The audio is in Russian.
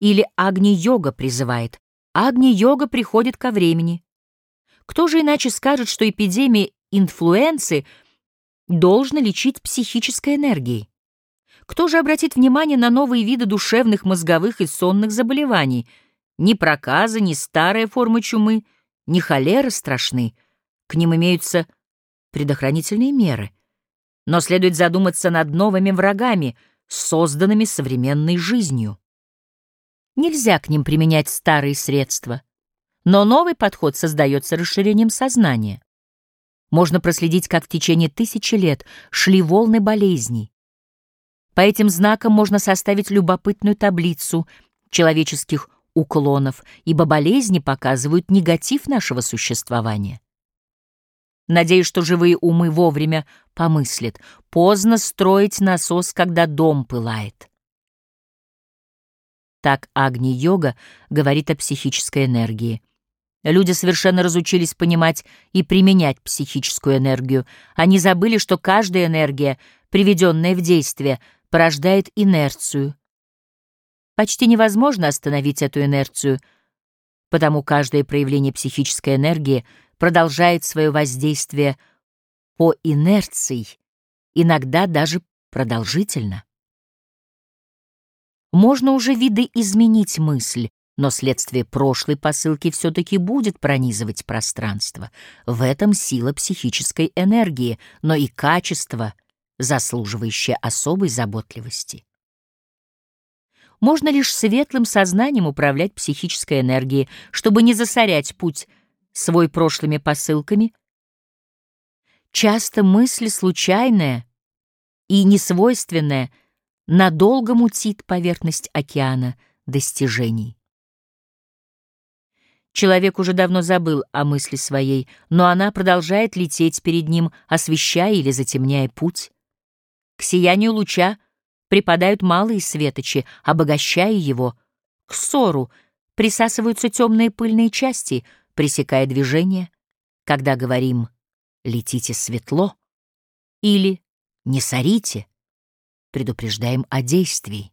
Или Агни-йога призывает. Агни-йога приходит ко времени. Кто же иначе скажет, что эпидемия инфлюенции должна лечить психической энергией? Кто же обратит внимание на новые виды душевных, мозговых и сонных заболеваний? Ни проказа, ни старая форма чумы, ни холера страшны. К ним имеются предохранительные меры. Но следует задуматься над новыми врагами, созданными современной жизнью. Нельзя к ним применять старые средства, но новый подход создается расширением сознания. Можно проследить, как в течение тысячи лет шли волны болезней. По этим знакам можно составить любопытную таблицу человеческих уклонов, ибо болезни показывают негатив нашего существования. Надеюсь, что живые умы вовремя помыслят. Поздно строить насос, когда дом пылает. Так Агни-йога говорит о психической энергии. Люди совершенно разучились понимать и применять психическую энергию. Они забыли, что каждая энергия, приведенная в действие, порождает инерцию. Почти невозможно остановить эту инерцию, потому каждое проявление психической энергии продолжает свое воздействие по инерции, иногда даже продолжительно. Можно уже видоизменить мысль, но следствие прошлой посылки все-таки будет пронизывать пространство. В этом сила психической энергии, но и качество, заслуживающее особой заботливости. Можно лишь светлым сознанием управлять психической энергией, чтобы не засорять путь свой прошлыми посылками. Часто мысль случайная и несвойственная — надолго мутит поверхность океана достижений. Человек уже давно забыл о мысли своей, но она продолжает лететь перед ним, освещая или затемняя путь. К сиянию луча припадают малые светочи, обогащая его. К ссору присасываются темные пыльные части, пресекая движение. Когда говорим «летите светло» или «не сорите», предупреждаем о действии.